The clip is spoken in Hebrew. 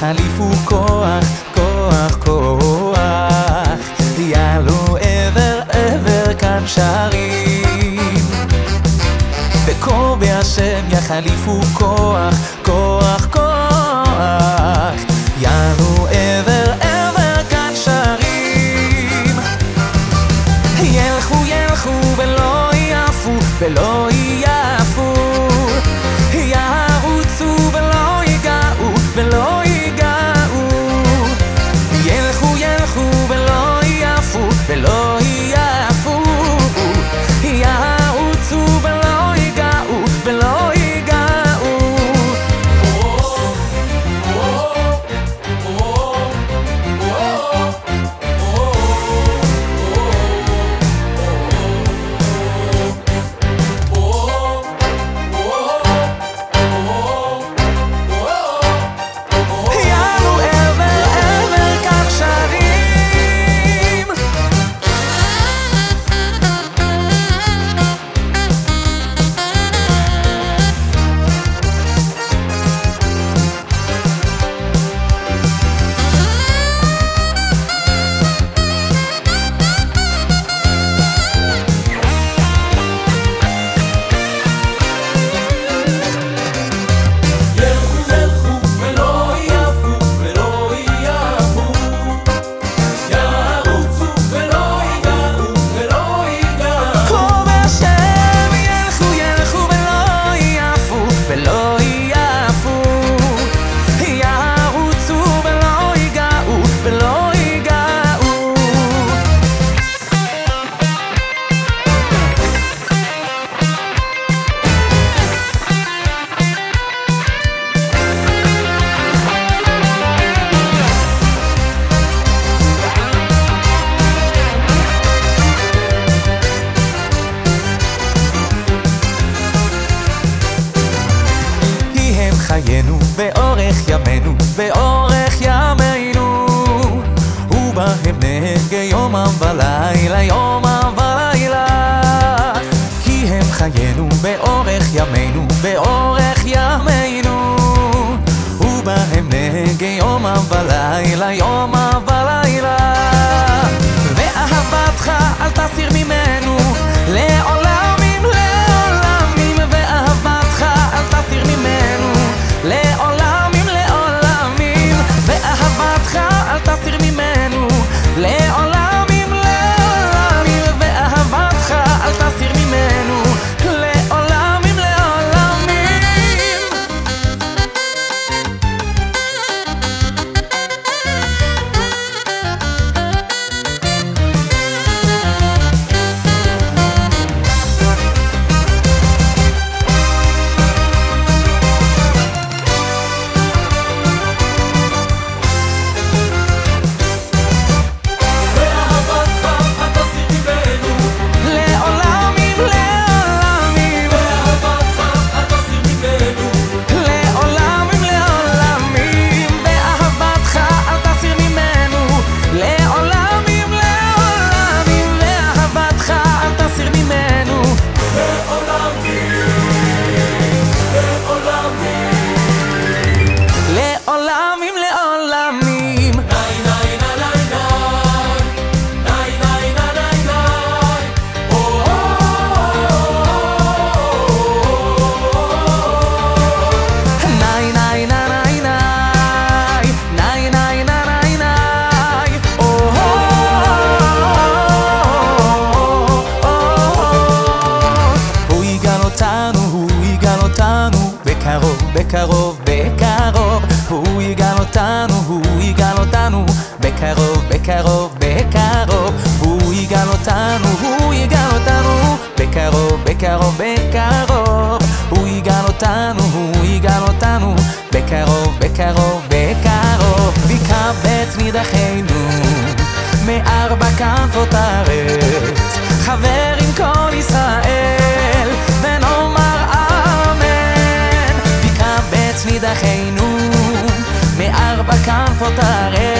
חליפו כוח, כוח, כוח, יעלו עבר עבר כאן שרים. וכה בהשם יחליפו כוח, כוח, כוח, יעלו עבר עבר כאן שרים. ילכו ילכו ולא יעפו ולא נהגה יומם ולילה, יומם ולילה. כי הם חיינו באורך ימינו, באורך ימינו. ובהם נהגה יומם ולילה, יומם ולילה. ואהבתך אל תסיר ממנו בקרוב, בקרוב, הוא יגאל אותנו, הוא יגאל אותנו. בקרוב, בקרוב, בקרוב הוא יגאל אותנו, הוא יגאל אותנו. בקרוב, בקרוב, בקרוב הוא יגאל אותנו, הוא יגאל אותנו. בקרוב, בקרוב た